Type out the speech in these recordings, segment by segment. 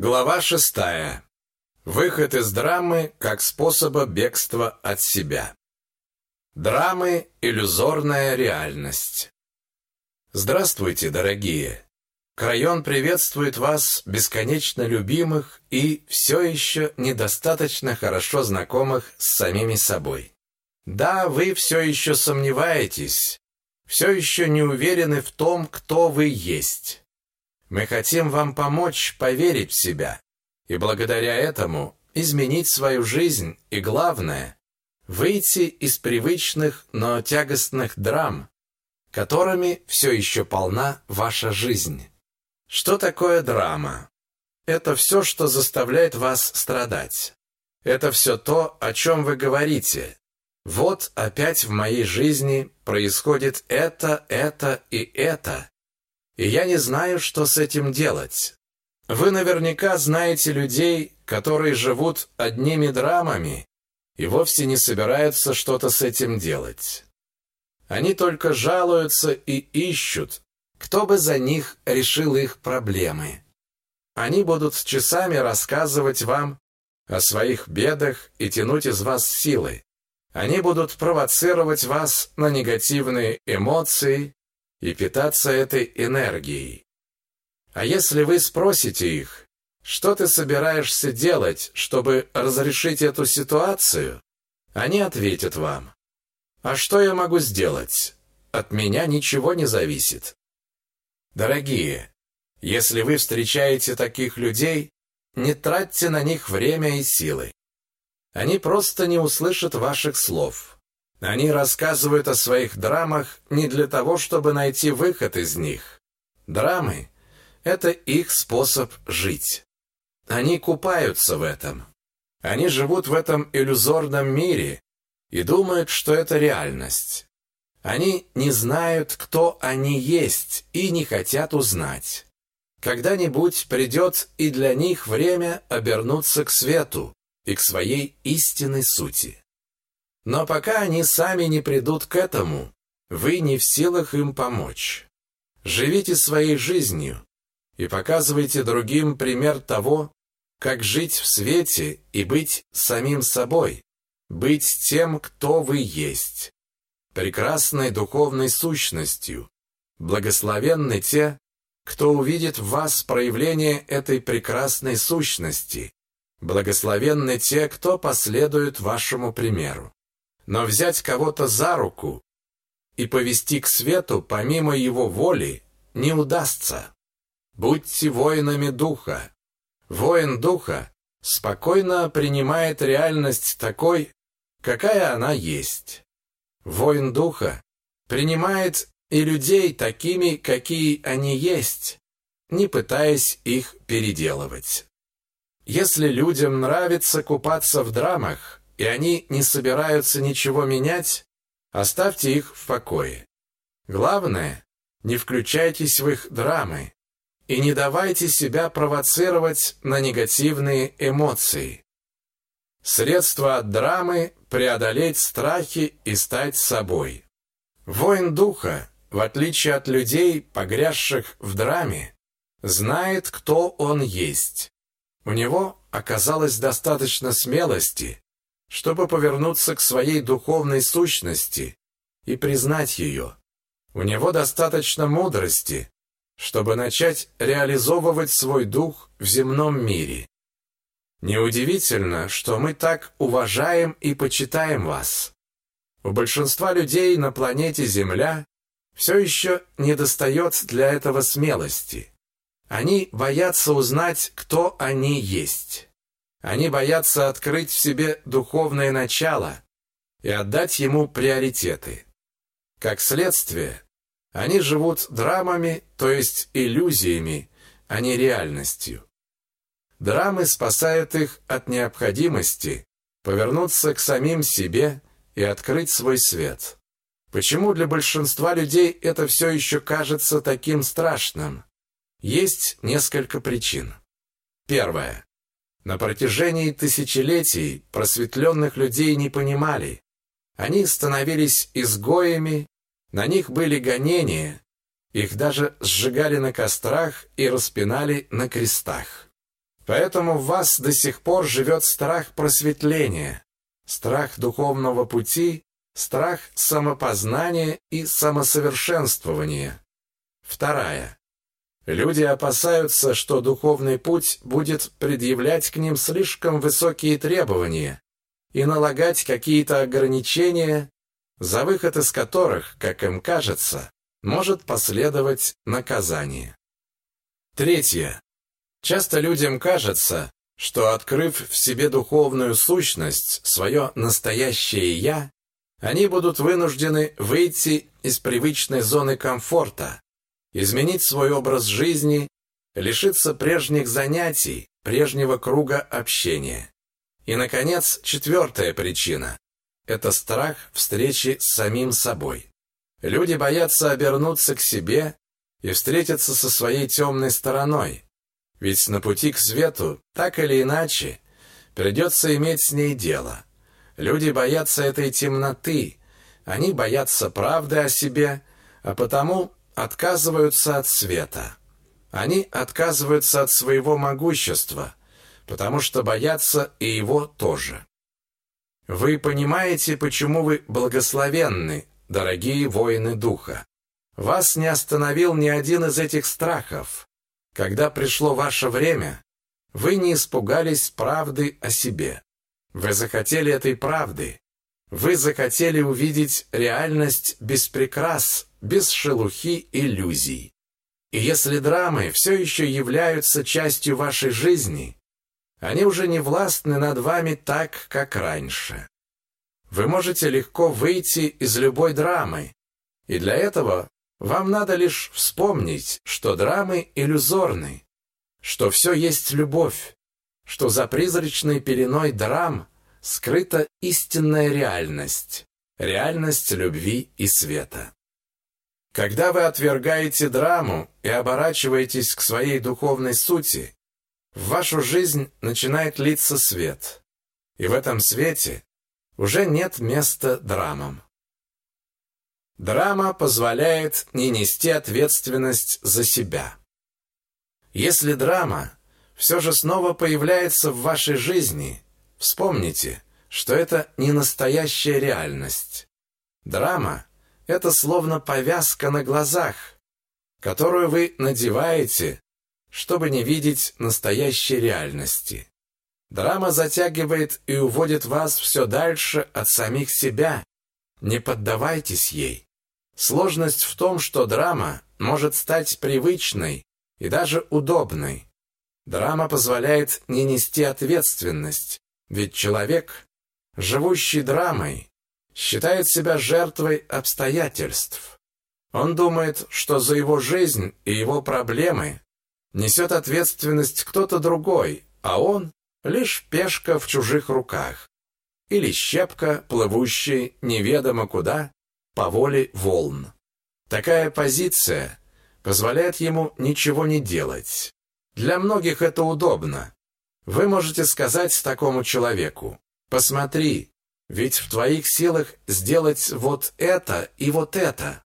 Глава шестая. Выход из драмы как способа бегства от себя. Драмы – иллюзорная реальность. Здравствуйте, дорогие! Крайон приветствует вас, бесконечно любимых и все еще недостаточно хорошо знакомых с самими собой. Да, вы все еще сомневаетесь, все еще не уверены в том, кто вы есть. Мы хотим вам помочь поверить в себя и благодаря этому изменить свою жизнь и, главное, выйти из привычных, но тягостных драм, которыми все еще полна ваша жизнь. Что такое драма? Это все, что заставляет вас страдать. Это все то, о чем вы говорите. Вот опять в моей жизни происходит это, это и это, и я не знаю, что с этим делать. Вы наверняка знаете людей, которые живут одними драмами и вовсе не собираются что-то с этим делать. Они только жалуются и ищут, кто бы за них решил их проблемы. Они будут часами рассказывать вам о своих бедах и тянуть из вас силы. Они будут провоцировать вас на негативные эмоции и питаться этой энергией. А если вы спросите их, что ты собираешься делать, чтобы разрешить эту ситуацию, они ответят вам, а что я могу сделать? От меня ничего не зависит. Дорогие, если вы встречаете таких людей, не тратьте на них время и силы. Они просто не услышат ваших слов. Они рассказывают о своих драмах не для того, чтобы найти выход из них. Драмы – это их способ жить. Они купаются в этом. Они живут в этом иллюзорном мире и думают, что это реальность. Они не знают, кто они есть, и не хотят узнать. Когда-нибудь придет и для них время обернуться к свету и к своей истинной сути. Но пока они сами не придут к этому, вы не в силах им помочь. Живите своей жизнью и показывайте другим пример того, как жить в свете и быть самим собой, быть тем, кто вы есть, прекрасной духовной сущностью. Благословенны те, кто увидит в вас проявление этой прекрасной сущности. Благословенны те, кто последует вашему примеру. Но взять кого-то за руку и повести к свету помимо его воли не удастся. Будьте воинами духа. Воин духа спокойно принимает реальность такой, какая она есть. Воин духа принимает и людей такими, какие они есть, не пытаясь их переделывать. Если людям нравится купаться в драмах, и они не собираются ничего менять, оставьте их в покое. Главное, не включайтесь в их драмы и не давайте себя провоцировать на негативные эмоции. Средство от драмы – преодолеть страхи и стать собой. Воин духа, в отличие от людей, погрязших в драме, знает, кто он есть. У него оказалось достаточно смелости, чтобы повернуться к своей духовной сущности и признать ее. У него достаточно мудрости, чтобы начать реализовывать свой дух в земном мире. Неудивительно, что мы так уважаем и почитаем вас. У большинства людей на планете Земля все еще недостает для этого смелости. Они боятся узнать, кто они есть. Они боятся открыть в себе духовное начало и отдать ему приоритеты. Как следствие, они живут драмами, то есть иллюзиями, а не реальностью. Драмы спасают их от необходимости повернуться к самим себе и открыть свой свет. Почему для большинства людей это все еще кажется таким страшным? Есть несколько причин. Первое. На протяжении тысячелетий просветленных людей не понимали. Они становились изгоями, на них были гонения, их даже сжигали на кострах и распинали на крестах. Поэтому в вас до сих пор живет страх просветления, страх духовного пути, страх самопознания и самосовершенствования. Вторая. Люди опасаются, что духовный путь будет предъявлять к ним слишком высокие требования и налагать какие-то ограничения, за выход из которых, как им кажется, может последовать наказание. Третье. Часто людям кажется, что, открыв в себе духовную сущность, свое настоящее «я», они будут вынуждены выйти из привычной зоны комфорта, изменить свой образ жизни, лишиться прежних занятий, прежнего круга общения. И, наконец, четвертая причина – это страх встречи с самим собой. Люди боятся обернуться к себе и встретиться со своей темной стороной, ведь на пути к свету, так или иначе, придется иметь с ней дело. Люди боятся этой темноты, они боятся правды о себе, а потому отказываются от света. Они отказываются от своего могущества, потому что боятся и его тоже. Вы понимаете, почему вы благословенны, дорогие воины духа. Вас не остановил ни один из этих страхов. Когда пришло ваше время, вы не испугались правды о себе. Вы захотели этой правды. Вы захотели увидеть реальность без прикрас, без шелухи иллюзий. И если драмы все еще являются частью вашей жизни, они уже не властны над вами так, как раньше. Вы можете легко выйти из любой драмы, и для этого вам надо лишь вспомнить, что драмы иллюзорны, что все есть любовь, что за призрачной пеленой драм скрыта истинная реальность, реальность любви и света. Когда вы отвергаете драму и оборачиваетесь к своей духовной сути, в вашу жизнь начинает литься свет, и в этом свете уже нет места драмам. Драма позволяет не нести ответственность за себя. Если драма все же снова появляется в вашей жизни, вспомните, что это не настоящая реальность. Драма – это словно повязка на глазах, которую вы надеваете, чтобы не видеть настоящей реальности. Драма затягивает и уводит вас все дальше от самих себя. Не поддавайтесь ей. Сложность в том, что драма может стать привычной и даже удобной. Драма позволяет не нести ответственность, ведь человек, живущий драмой, считает себя жертвой обстоятельств. Он думает, что за его жизнь и его проблемы несет ответственность кто-то другой, а он лишь пешка в чужих руках или щепка, плывущая неведомо куда по воле волн. Такая позиция позволяет ему ничего не делать. Для многих это удобно. Вы можете сказать такому человеку, «Посмотри, ведь в твоих силах сделать вот это и вот это».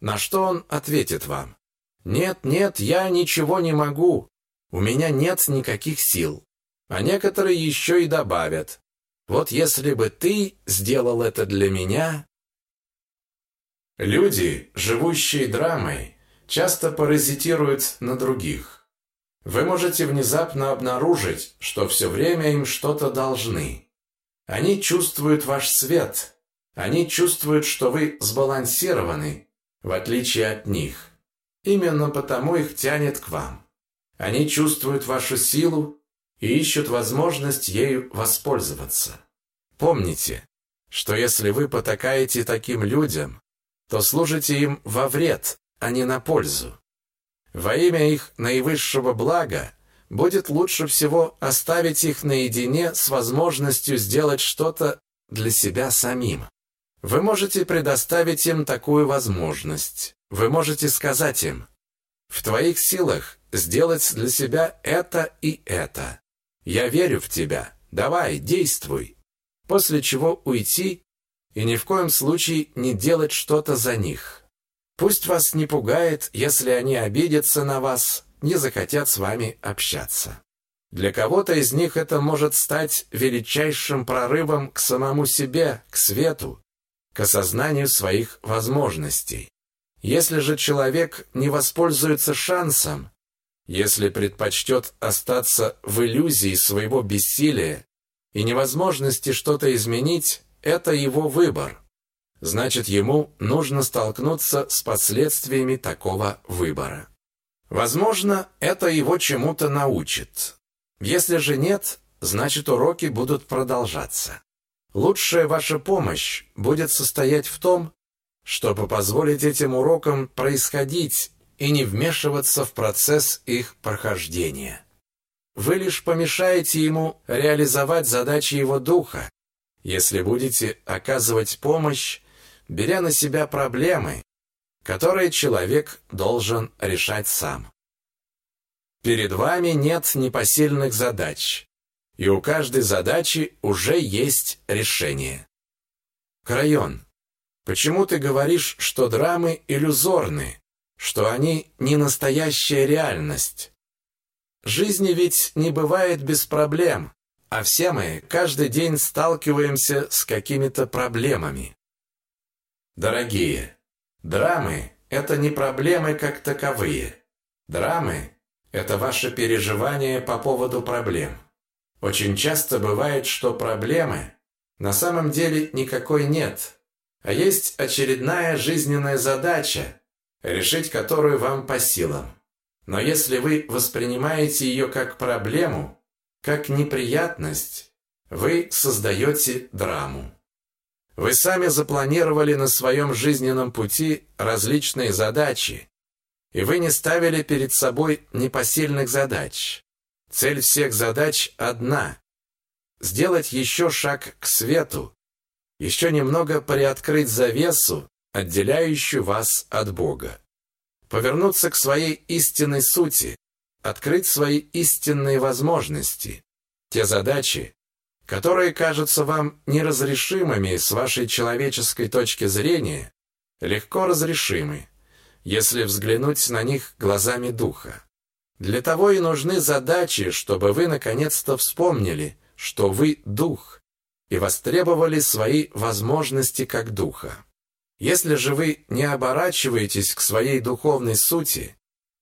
На что он ответит вам, «Нет, нет, я ничего не могу, у меня нет никаких сил». А некоторые еще и добавят, «Вот если бы ты сделал это для меня, Люди, живущие драмой, часто паразитируют на других. Вы можете внезапно обнаружить, что все время им что-то должны. Они чувствуют ваш свет. Они чувствуют, что вы сбалансированы, в отличие от них. Именно потому их тянет к вам. Они чувствуют вашу силу и ищут возможность ею воспользоваться. Помните, что если вы потакаете таким людям, то служите им во вред, а не на пользу. Во имя их наивысшего блага будет лучше всего оставить их наедине с возможностью сделать что-то для себя самим. Вы можете предоставить им такую возможность. Вы можете сказать им, в твоих силах сделать для себя это и это. Я верю в тебя. Давай, действуй. После чего уйти и ни в коем случае не делать что-то за них. Пусть вас не пугает, если они обидятся на вас, не захотят с вами общаться. Для кого-то из них это может стать величайшим прорывом к самому себе, к свету, к осознанию своих возможностей. Если же человек не воспользуется шансом, если предпочтет остаться в иллюзии своего бессилия и невозможности что-то изменить, это его выбор. Значит, ему нужно столкнуться с последствиями такого выбора. Возможно, это его чему-то научит. Если же нет, значит уроки будут продолжаться. Лучшая ваша помощь будет состоять в том, чтобы позволить этим урокам происходить и не вмешиваться в процесс их прохождения. Вы лишь помешаете ему реализовать задачи его духа, если будете оказывать помощь, беря на себя проблемы, которые человек должен решать сам. Перед вами нет непосильных задач, и у каждой задачи уже есть решение. Крайон, почему ты говоришь, что драмы иллюзорны, что они не настоящая реальность. Жизни ведь не бывает без проблем, а все мы каждый день сталкиваемся с какими-то проблемами. Дорогие, драмы – это не проблемы как таковые. Драмы – это ваше переживание по поводу проблем. Очень часто бывает, что проблемы на самом деле никакой нет, а есть очередная жизненная задача, решить которую вам по силам. Но если вы воспринимаете ее как проблему, как неприятность, вы создаете драму. Вы сами запланировали на своем жизненном пути различные задачи, и вы не ставили перед собой непосильных задач. Цель всех задач одна – сделать еще шаг к свету, еще немного приоткрыть завесу отделяющую вас от Бога. Повернуться к своей истинной сути, открыть свои истинные возможности, те задачи, которые кажутся вам неразрешимыми с вашей человеческой точки зрения, легко разрешимы, если взглянуть на них глазами духа. Для того и нужны задачи, чтобы вы наконец-то вспомнили, что вы дух, и востребовали свои возможности как духа. Если же вы не оборачиваетесь к своей духовной сути,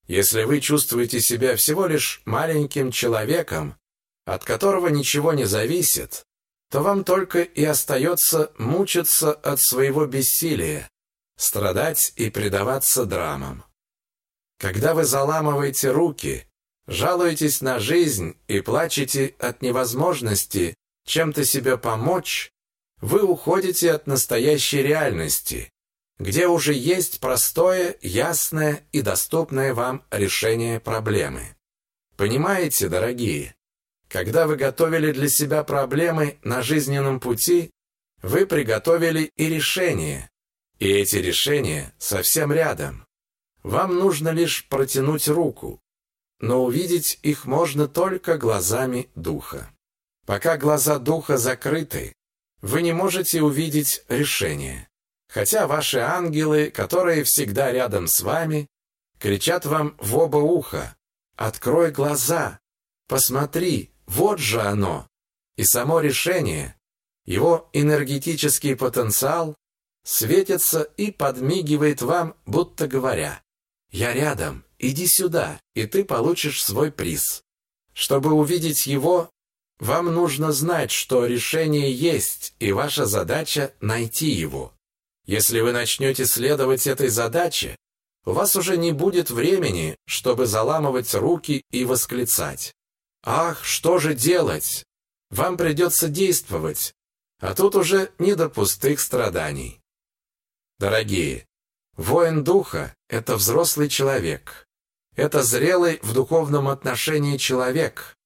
если вы чувствуете себя всего лишь маленьким человеком, от которого ничего не зависит, то вам только и остается мучиться от своего бессилия, страдать и предаваться драмам. Когда вы заламываете руки, жалуетесь на жизнь и плачете от невозможности чем-то себе помочь, вы уходите от настоящей реальности, где уже есть простое, ясное и доступное вам решение проблемы. Понимаете, дорогие, когда вы готовили для себя проблемы на жизненном пути, вы приготовили и решение, и эти решения совсем рядом. Вам нужно лишь протянуть руку, но увидеть их можно только глазами духа. Пока глаза духа закрыты, вы не можете увидеть решение. Хотя ваши ангелы, которые всегда рядом с вами, кричат вам в оба уха «Открой глаза! Посмотри, вот же оно!» И само решение, его энергетический потенциал светится и подмигивает вам, будто говоря «Я рядом, иди сюда, и ты получишь свой приз». Чтобы увидеть его, вам нужно знать, что решение есть, и ваша задача – найти его. Если вы начнете следовать этой задаче, у вас уже не будет времени, чтобы заламывать руки и восклицать. «Ах, что же делать?» Вам придется действовать, а тут уже не до пустых страданий. Дорогие, воин духа – это взрослый человек. Это зрелый в духовном отношении человек,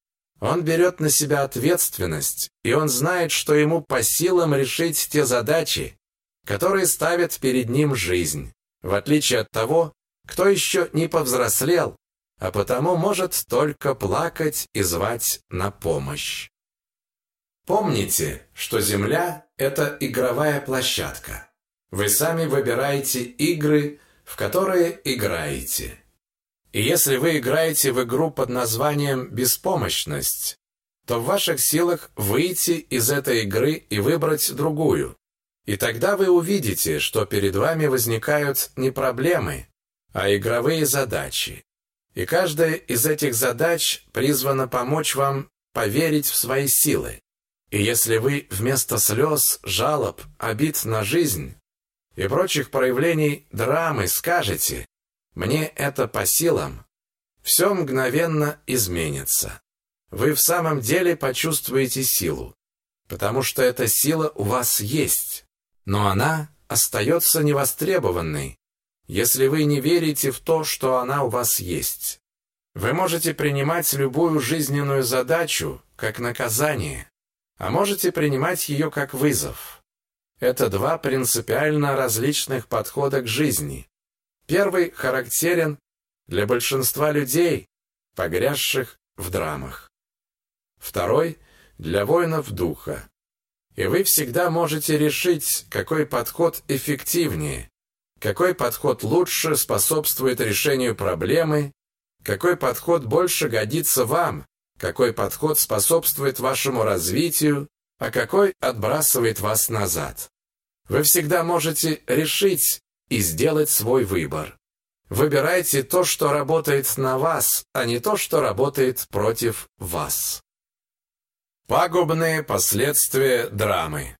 он берет на себя ответственность, и он знает, что ему по силам решить те задачи, которые ставит перед ним жизнь, в отличие от того, кто еще не повзрослел, а потому может только плакать и звать на помощь. Помните, что Земля – это игровая площадка. Вы сами выбираете игры, в которые играете. И если вы играете в игру под названием «беспомощность», то в ваших силах выйти из этой игры и выбрать другую. И тогда вы увидите, что перед вами возникают не проблемы, а игровые задачи. И каждая из этих задач призвана помочь вам поверить в свои силы. И если вы вместо слез, жалоб, обид на жизнь и прочих проявлений драмы скажете «мне это по силам», все мгновенно изменится. Вы в самом деле почувствуете силу, потому что эта сила у вас есть, но она остается невостребованной, если вы не верите в то, что она у вас есть. Вы можете принимать любую жизненную задачу как наказание, а можете принимать ее как вызов. Это два принципиально различных подхода к жизни. Первый характерен для большинства людей, погрязших в драмах. Второй – для воинов духа. И вы всегда можете решить, какой подход эффективнее, какой подход лучше способствует решению проблемы, какой подход больше годится вам, какой подход способствует вашему развитию, а какой отбрасывает вас назад. Вы всегда можете решить и сделать свой выбор. Выбирайте то, что работает на вас, а не то, что работает против вас. Пагубные последствия драмы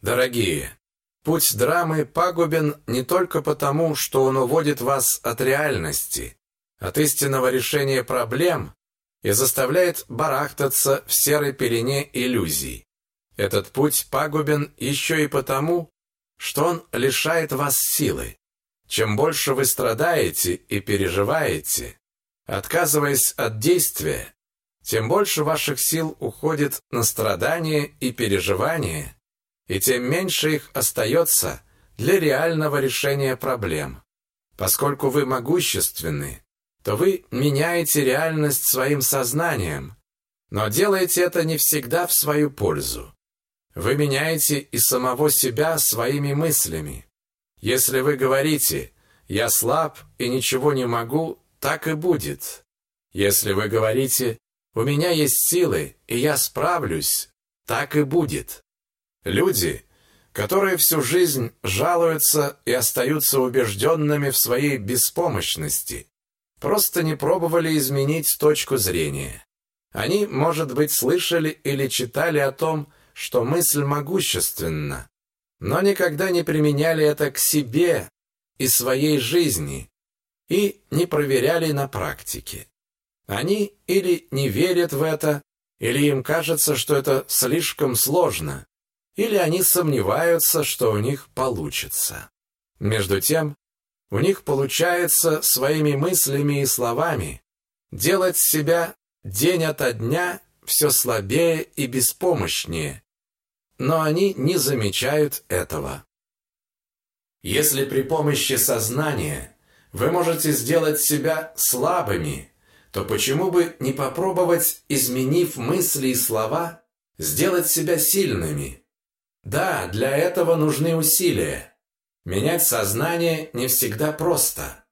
Дорогие, путь драмы пагубен не только потому, что он уводит вас от реальности, от истинного решения проблем и заставляет барахтаться в серой пелене иллюзий. Этот путь пагубен еще и потому, что он лишает вас силы. Чем больше вы страдаете и переживаете, отказываясь от действия, тем больше ваших сил уходит на страдания и переживания, и тем меньше их остается для реального решения проблем. Поскольку вы могущественны, то вы меняете реальность своим сознанием, но делаете это не всегда в свою пользу. Вы меняете и самого себя своими мыслями. Если вы говорите «я слаб и ничего не могу», так и будет. Если вы говорите «у меня есть силы и я справлюсь», так и будет. Люди, которые всю жизнь жалуются и остаются убежденными в своей беспомощности, просто не пробовали изменить точку зрения. Они, может быть, слышали или читали о том, что мысль могущественна, но никогда не применяли это к себе и своей жизни и не проверяли на практике. Они или не верят в это, или им кажется, что это слишком сложно, или они сомневаются, что у них получится. Между тем, у них получается своими мыслями и словами делать себя день ото дня все слабее и беспомощнее, но они не замечают этого. Если при помощи сознания вы можете сделать себя слабыми, то почему бы не попробовать, изменив мысли и слова, сделать себя сильными? Да, для этого нужны усилия. Менять сознание не всегда просто.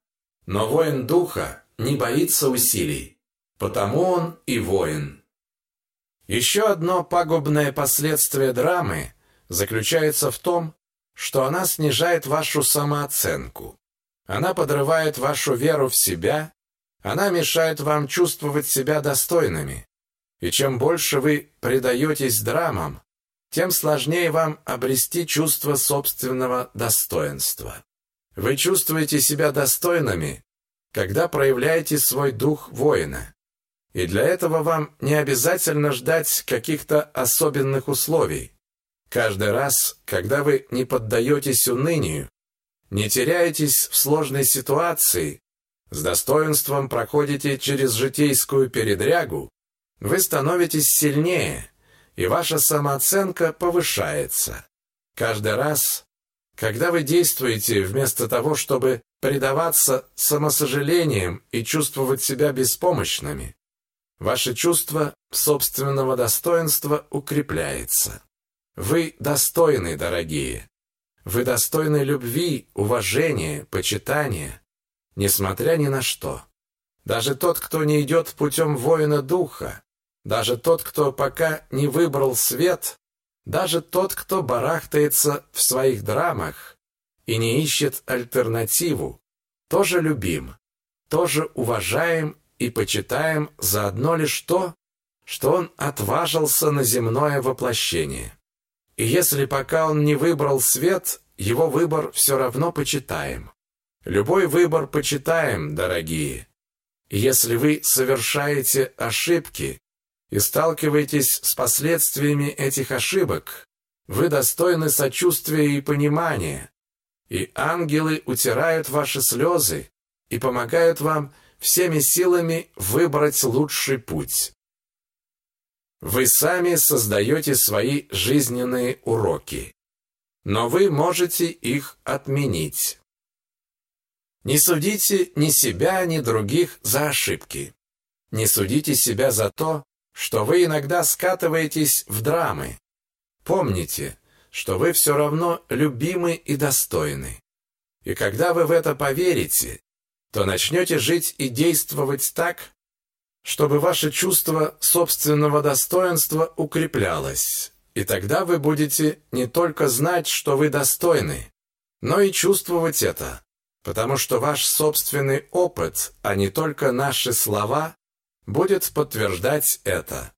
Но воин духа не боится усилий, потому он и воин. Еще одно пагубное последствие драмы заключается в том, что она снижает вашу самооценку. Она подрывает вашу веру в себя, она мешает вам чувствовать себя достойными. И чем больше вы предаетесь драмам, тем сложнее вам обрести чувство собственного достоинства. Вы чувствуете себя достойными, когда проявляете свой дух воина. И для этого вам не обязательно ждать каких-то особенных условий. Каждый раз, когда вы не поддаетесь унынию, не теряетесь в сложной ситуации, с достоинством проходите через житейскую передрягу, вы становитесь сильнее, и ваша самооценка повышается. Каждый раз, когда вы действуете вместо того, чтобы предаваться самосожалениям и чувствовать себя беспомощными, Ваше чувство собственного достоинства укрепляется. Вы достойны, дорогие. Вы достойны любви, уважения, почитания. несмотря ни на что. Даже тот, кто не идет путем воина духа, даже тот, кто пока не выбрал свет, даже тот, кто барахтается в своих драмах и не ищет альтернативу, тоже любим, тоже уважаем и почитаем за одно лишь то, что он отважился на земное воплощение. И если пока он не выбрал свет, его выбор все равно почитаем. Любой выбор почитаем, дорогие. И если вы совершаете ошибки и сталкиваетесь с последствиями этих ошибок, вы достойны сочувствия и понимания, и ангелы утирают ваши слезы и помогают вам всеми силами выбрать лучший путь. Вы сами создаете свои жизненные уроки, но вы можете их отменить. Не судите ни себя, ни других за ошибки. Не судите себя за то, что вы иногда скатываетесь в драмы. Помните, что вы все равно любимы и достойны. И когда вы в это поверите, то начнете жить и действовать так, чтобы ваше чувство собственного достоинства укреплялось. И тогда вы будете не только знать, что вы достойны, но и чувствовать это, потому что ваш собственный опыт, а не только наши слова, будет подтверждать это.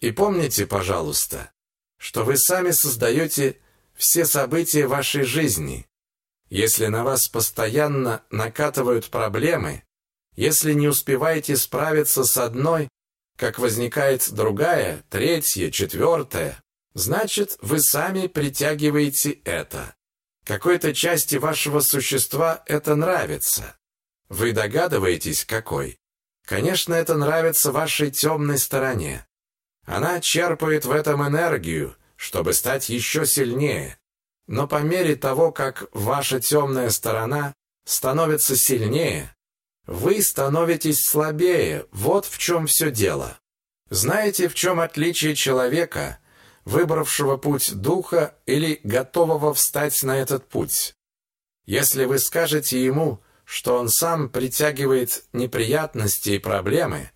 И помните, пожалуйста, что вы сами создаете все события вашей жизни. Если на вас постоянно накатывают проблемы, если не успеваете справиться с одной, как возникает другая, третья, четвертая, значит, вы сами притягиваете это. Какой-то части вашего существа это нравится. Вы догадываетесь, какой? Конечно, это нравится вашей темной стороне. Она черпает в этом энергию, чтобы стать еще сильнее. Но по мере того, как ваша темная сторона становится сильнее, вы становитесь слабее, вот в чем все дело. Знаете, в чем отличие человека, выбравшего путь духа или готового встать на этот путь? Если вы скажете ему, что он сам притягивает неприятности и проблемы,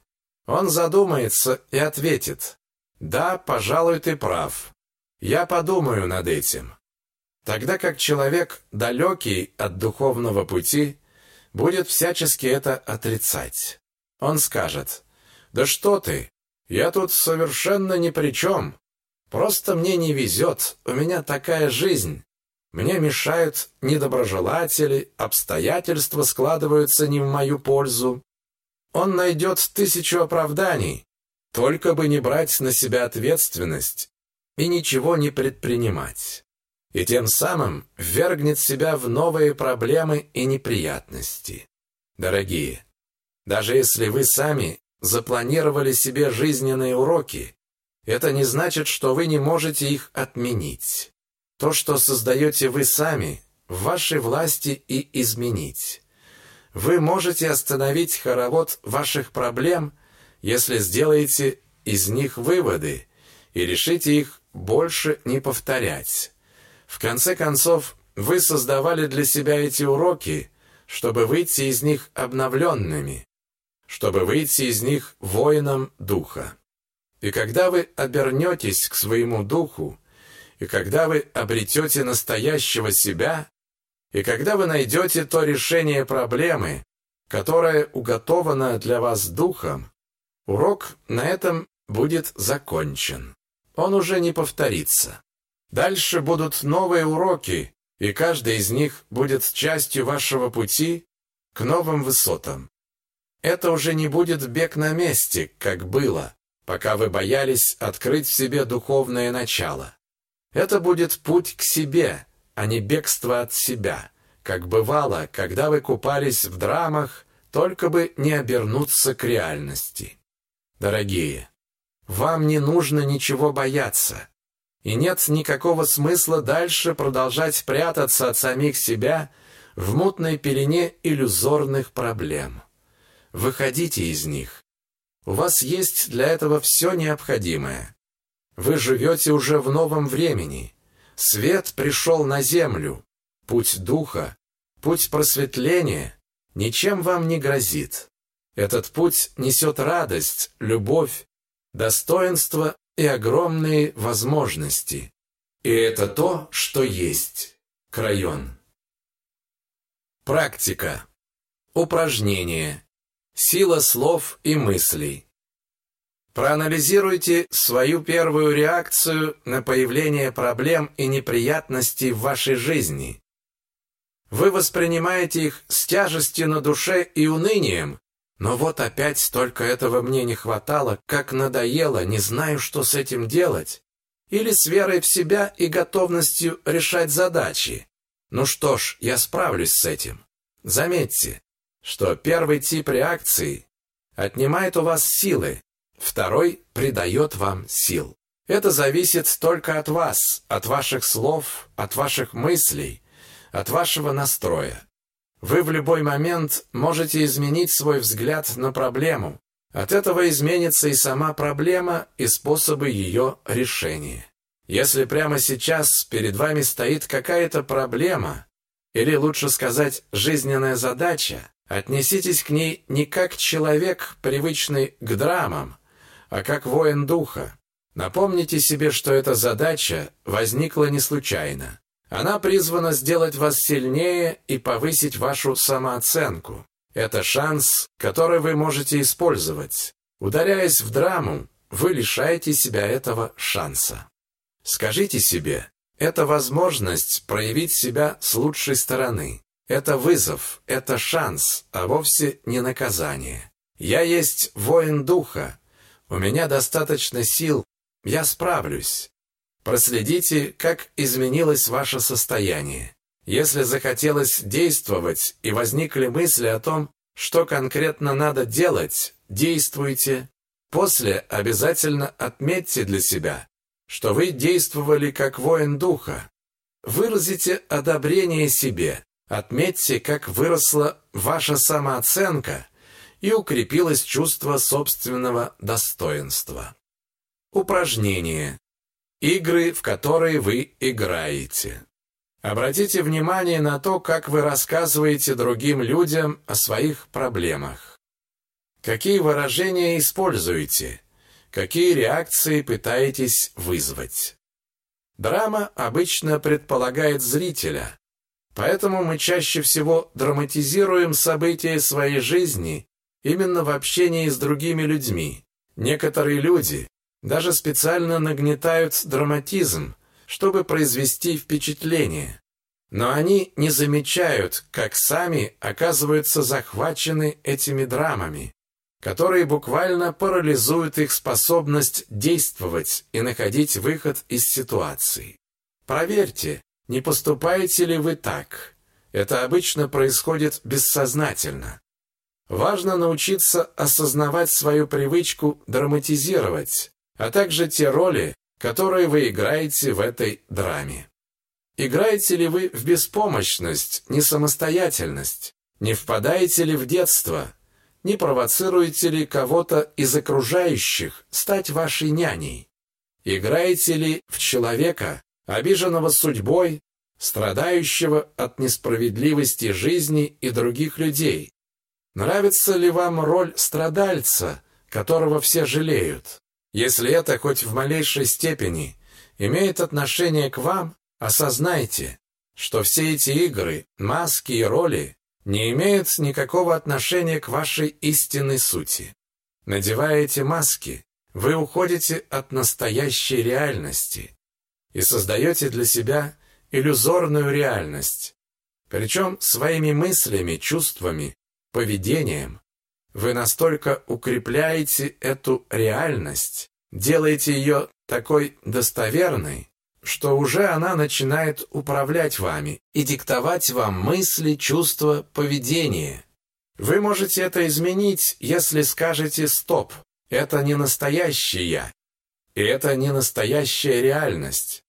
он задумается и ответит, «Да, пожалуй, ты прав. Я подумаю над этим». Тогда как человек, далекий от духовного пути, будет всячески это отрицать. Он скажет, «Да что ты, я тут совершенно ни при чем. Просто мне не везет, у меня такая жизнь. Мне мешают недоброжелатели, обстоятельства складываются не в мою пользу. Он найдет тысячу оправданий, только бы не брать на себя ответственность и ничего не предпринимать и тем самым ввергнет себя в новые проблемы и неприятности. Дорогие, даже если вы сами запланировали себе жизненные уроки, это не значит, что вы не можете их отменить. То, что создаете вы сами, в вашей власти и изменить. Вы можете остановить хоровод ваших проблем, если сделаете из них выводы и решите их больше не повторять. В конце концов, вы создавали для себя эти уроки, чтобы выйти из них обновленными, чтобы выйти из них воином духа. И когда вы обернетесь к своему духу, и когда вы обретете настоящего себя, и когда вы найдете то решение проблемы, которое уготовано для вас духом, урок на этом будет закончен. Он уже не повторится. Дальше будут новые уроки, и каждый из них будет частью вашего пути к новым высотам. Это уже не будет бег на месте, как было, пока вы боялись открыть в себе духовное начало. Это будет путь к себе, а не бегство от себя, как бывало, когда вы купались в драмах, только бы не обернуться к реальности. Дорогие, вам не нужно ничего бояться и нет никакого смысла дальше продолжать прятаться от самих себя в мутной пелене иллюзорных проблем. Выходите из них. У вас есть для этого все необходимое. Вы живете уже в новом времени. Свет пришел на землю. Путь духа, путь просветления ничем вам не грозит. Этот путь несет радость, любовь, достоинство и огромные возможности. И это то, что есть. Крайон. Практика. Упражнение. Сила слов и мыслей. Проанализируйте свою первую реакцию на появление проблем и неприятностей в вашей жизни. Вы воспринимаете их с тяжестью на душе и унынием, но вот опять столько этого мне не хватало, как надоело, не знаю, что с этим делать. Или с верой в себя и готовностью решать задачи. Ну что ж, я справлюсь с этим. Заметьте, что первый тип реакции отнимает у вас силы, второй придает вам сил. Это зависит только от вас, от ваших слов, от ваших мыслей, от вашего настроя. Вы в любой момент можете изменить свой взгляд на проблему. От этого изменится и сама проблема, и способы ее решения. Если прямо сейчас перед вами стоит какая-то проблема, или лучше сказать, жизненная задача, отнеситесь к ней не как человек, привычный к драмам, а как воин духа. Напомните себе, что эта задача возникла не случайно. Она призвана сделать вас сильнее и повысить вашу самооценку. Это шанс, который вы можете использовать. Ударяясь в драму, вы лишаете себя этого шанса. Скажите себе, это возможность проявить себя с лучшей стороны. Это вызов, это шанс, а вовсе не наказание. Я есть воин духа. У меня достаточно сил, я справлюсь. Проследите, как изменилось ваше состояние. Если захотелось действовать и возникли мысли о том, что конкретно надо делать, действуйте. После обязательно отметьте для себя, что вы действовали как воин духа. Выразите одобрение себе, отметьте, как выросла ваша самооценка и укрепилось чувство собственного достоинства. Упражнение. Игры, в которые вы играете. Обратите внимание на то, как вы рассказываете другим людям о своих проблемах. Какие выражения используете? какие реакции пытаетесь вызвать. Драма обычно предполагает зрителя, поэтому мы чаще всего драматизируем события своей жизни именно в общении с другими людьми. Некоторые люди даже специально нагнетают драматизм, чтобы произвести впечатление. Но они не замечают, как сами оказываются захвачены этими драмами которые буквально парализуют их способность действовать и находить выход из ситуации. Проверьте, не поступаете ли вы так. Это обычно происходит бессознательно. Важно научиться осознавать свою привычку драматизировать, а также те роли, которые вы играете в этой драме. Играете ли вы в беспомощность, несамостоятельность? Не впадаете ли в детство, не провоцируете ли кого-то из окружающих стать вашей няней? Играете ли в человека, обиженного судьбой, страдающего от несправедливости жизни и других людей? Нравится ли вам роль страдальца, которого все жалеют? Если это хоть в малейшей степени имеет отношение к вам, осознайте, что все эти игры, маски и роли не имеют никакого отношения к вашей истинной сути. Надевая эти маски, вы уходите от настоящей реальности и создаете для себя иллюзорную реальность. Причем своими мыслями, чувствами, поведением вы настолько укрепляете эту реальность, делаете ее такой достоверной, что уже она начинает управлять вами и диктовать вам мысли, чувства, поведение. Вы можете это изменить, если скажете «стоп». Это не настоящий я. И это не настоящая реальность.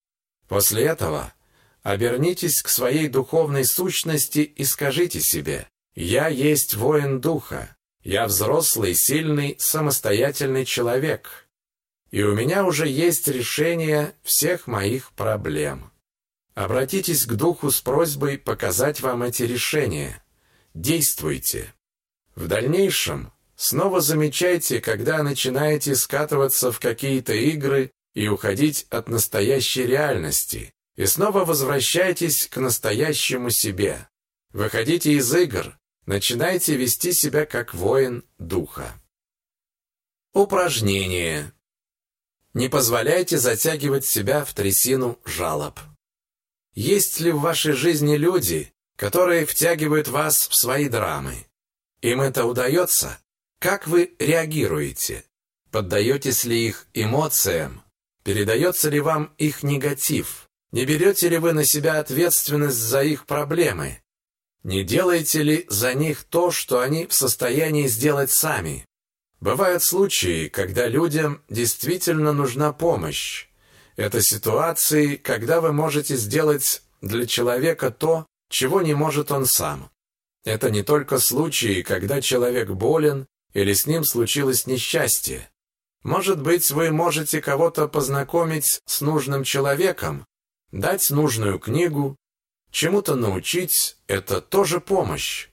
После этого обернитесь к своей духовной сущности и скажите себе «Я есть воин духа. Я взрослый, сильный, самостоятельный человек и у меня уже есть решение всех моих проблем. Обратитесь к Духу с просьбой показать вам эти решения. действуйте. В дальнейшем снова замечайте, когда начинаете скатываться в какие-то игры и уходить от настоящей реальности, и снова возвращайтесь к настоящему себе. Выходите из игр, начинайте вести себя как воин духа. Упражнение. Не позволяйте затягивать себя в трясину жалоб. Есть ли в вашей жизни люди, которые втягивают вас в свои драмы? Им это удается? Как вы реагируете? Поддаетесь ли их эмоциям? Передается ли вам их негатив? Не берете ли вы на себя ответственность за их проблемы? Не делаете ли за них то, что они в состоянии сделать сами? Бывают случаи, когда людям действительно нужна помощь. Это ситуации, когда вы можете сделать для человека то, чего не может он сам. Это не только случаи, когда человек болен или с ним случилось несчастье. Может быть, вы можете кого-то познакомить с нужным человеком, Дать нужную книгу, чему-то научить – это тоже помощь.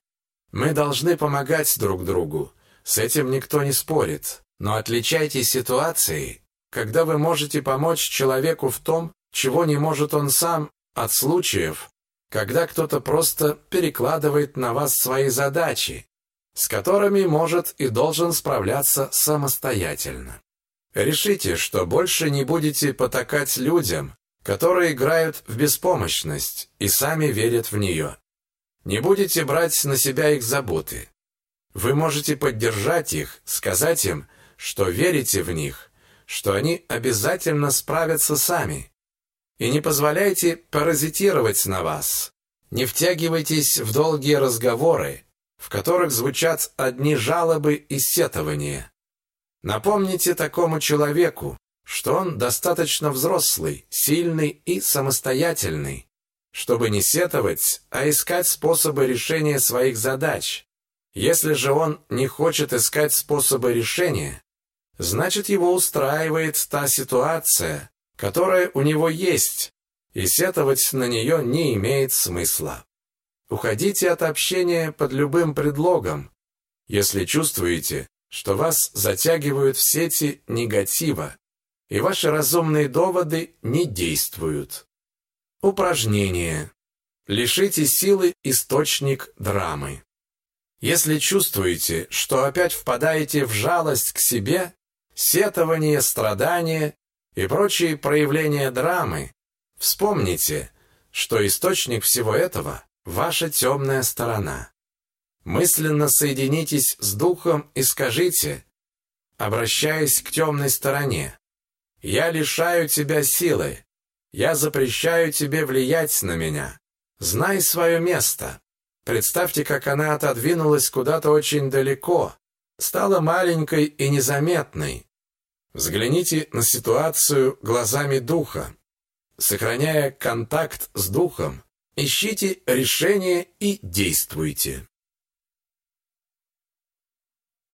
Мы должны помогать друг другу, с этим никто не спорит. Но отличайте ситуации, когда вы можете помочь человеку в том, чего не может он сам, от случаев, когда кто-то просто перекладывает на вас свои задачи, с которыми может и должен справляться самостоятельно. Решите, что больше не будете потакать людям, которые играют в беспомощность и сами верят в нее. Не будете брать на себя их заботы. Вы можете поддержать их, сказать им, что верите в них, что они обязательно справятся сами. И не позволяйте паразитировать на вас. Не втягивайтесь в долгие разговоры, в которых звучат одни жалобы и сетования. Напомните такому человеку, что он достаточно взрослый, сильный и самостоятельный, чтобы не сетовать, а искать способы решения своих задач. Если же он не хочет искать способы решения, значит его устраивает та ситуация, которая у него есть, и сетовать на нее не имеет смысла. Уходите от общения под любым предлогом, если чувствуете, что вас затягивают в сети негатива, и ваши разумные доводы не действуют. Упражнение. Лишите силы источник драмы. Если чувствуете, что опять впадаете в жалость к себе, сетование, страдание и прочие проявления драмы, вспомните, что источник всего этого – ваша темная сторона. Мысленно соединитесь с Духом и скажите, обращаясь к темной стороне, я лишаю тебя силы. Я запрещаю тебе влиять на меня. Знай свое место. Представьте, как она отодвинулась куда-то очень далеко, стала маленькой и незаметной. Взгляните на ситуацию глазами духа. Сохраняя контакт с духом, ищите решение и действуйте.